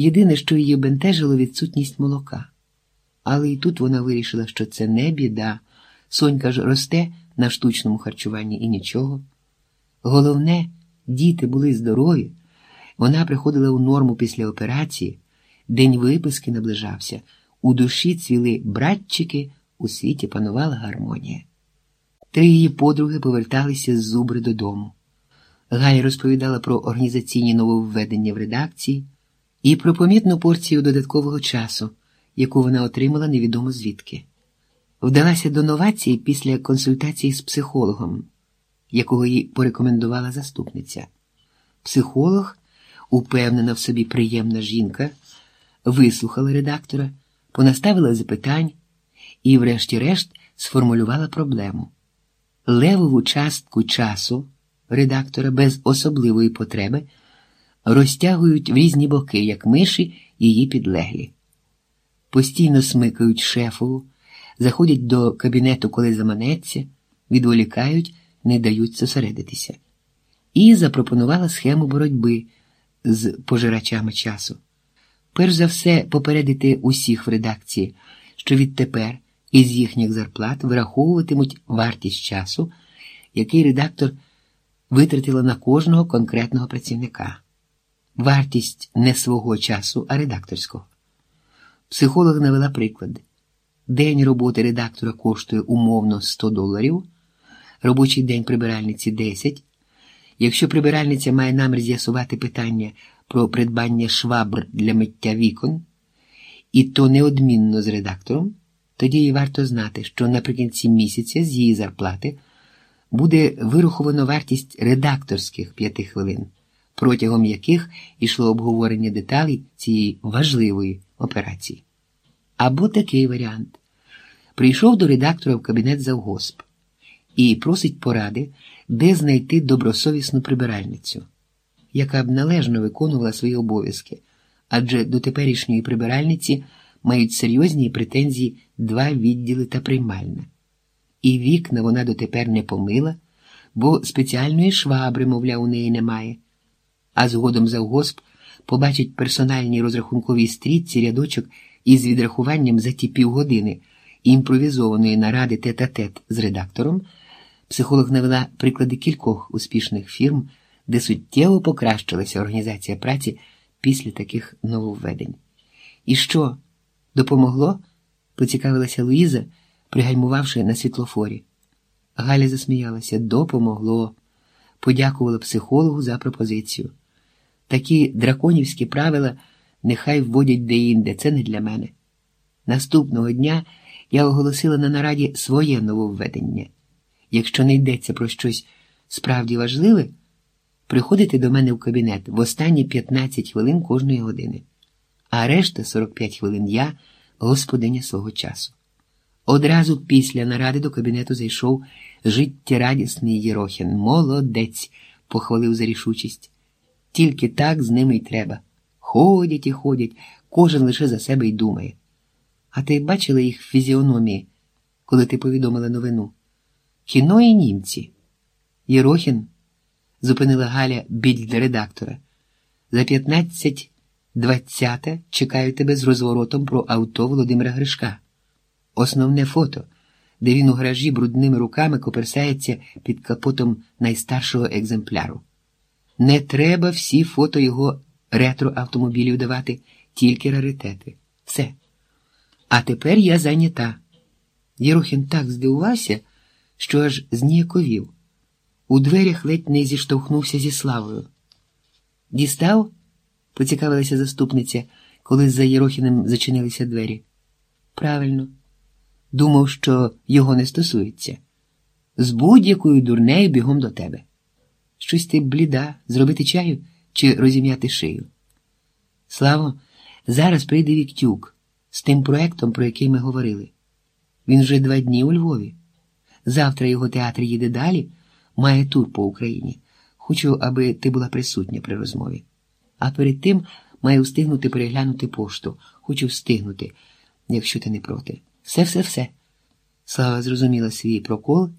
Єдине, що її бентежило відсутність молока. Але і тут вона вирішила, що це не біда. Сонька ж росте на штучному харчуванні і нічого. Головне, діти були здорові. Вона приходила у норму після операції, день виписки наближався, у душі цвіли братчики, у світі панувала гармонія. Три її подруги поверталися з зубри додому. Галя розповідала про організаційні нововведення в редакції і про помітну порцію додаткового часу, яку вона отримала невідомо звідки. Вдалася до новації після консультації з психологом, якого їй порекомендувала заступниця. Психолог, упевнена в собі приємна жінка, вислухала редактора, понаставила запитань і, врешті-решт, сформулювала проблему. Левову частку часу редактора без особливої потреби розтягують в різні боки, як миші її підлеглі. Постійно смикають шефову, заходять до кабінету, коли заманеться, відволікають, не дають зосередитися. І запропонувала схему боротьби з пожирачами часу. Перш за все, попередити усіх в редакції, що відтепер із їхніх зарплат враховуватимуть вартість часу, який редактор витратила на кожного конкретного працівника. Вартість не свого часу, а редакторського. Психолог навела приклад. День роботи редактора коштує умовно 100 доларів, робочий день прибиральниці 10. Якщо прибиральниця має намір з'ясувати питання про придбання швабр для миття вікон, і то неодмінно з редактором, тоді їй варто знати, що наприкінці місяця з її зарплати буде вираховано вартість редакторських п'яти хвилин, протягом яких йшло обговорення деталей цієї важливої операції. Або такий варіант. Прийшов до редактора в кабінет завгосп і просить поради, де знайти добросовісну прибиральницю, яка б належно виконувала свої обов'язки, адже до теперішньої прибиральниці мають серйозні претензії два відділи та приймальна. І вікна вона дотепер не помила, бо спеціальної швабри, мовляв, у неї немає. А згодом завгосп побачить персональній розрахунковій стрітці рядочок із відрахуванням за ті півгодини імпровізованої наради тет-а-тет з редактором. Психолог навела приклади кількох успішних фірм, де суттєво покращилася організація праці після таких нововведень. І що, допомогло? поцікавилася Луїза, пригальмувавши на світлофорі. Галя засміялася, допомогло, подякувала психологу за пропозицію. Такі драконівські правила нехай вводять деінде, це не для мене. Наступного дня я оголосила на нараді своє нововведення. Якщо не йдеться про щось справді важливе, приходите до мене в кабінет в останні 15 хвилин кожної години, а решта 45 хвилин я господиня свого часу. Одразу після наради до кабінету зайшов життєрадісний Єрохін. Молодець, похвалив за рішучість. Тільки так з ними й треба. Ходять і ходять, кожен лише за себе й думає. А ти бачила їх фізіономії, коли ти повідомила новину? Кіно і німці. Єрохін, зупинила Галя біль редактора. За п'ятнадцять двадцяте чекаю тебе з розворотом про авто Володимира Гришка. Основне фото, де він у гаражі брудними руками коперсається під капотом найстаршого екземпляру. Не треба всі фото його ретро-автомобілів давати, тільки раритети. Все. А тепер я зайнята. Єрохін так здивувався, що аж зніяковів. У дверях ледь не зіштовхнувся зі славою. Дістав? поцікавилася заступниця, коли за Єрохіним зачинилися двері. Правильно, думав, що його не стосується. З будь-якою дурнею бігом до тебе. Щось ти бліда, зробити чаю чи розім'яти шию. Славо, зараз прийде Віктюк з тим проектом, про який ми говорили. Він вже два дні у Львові. Завтра його театр їде далі, має тур по Україні. Хочу, аби ти була присутня при розмові. А перед тим маю встигнути переглянути пошту. Хочу встигнути, якщо ти не проти. Все, все, все. Слава зрозуміла свій прокол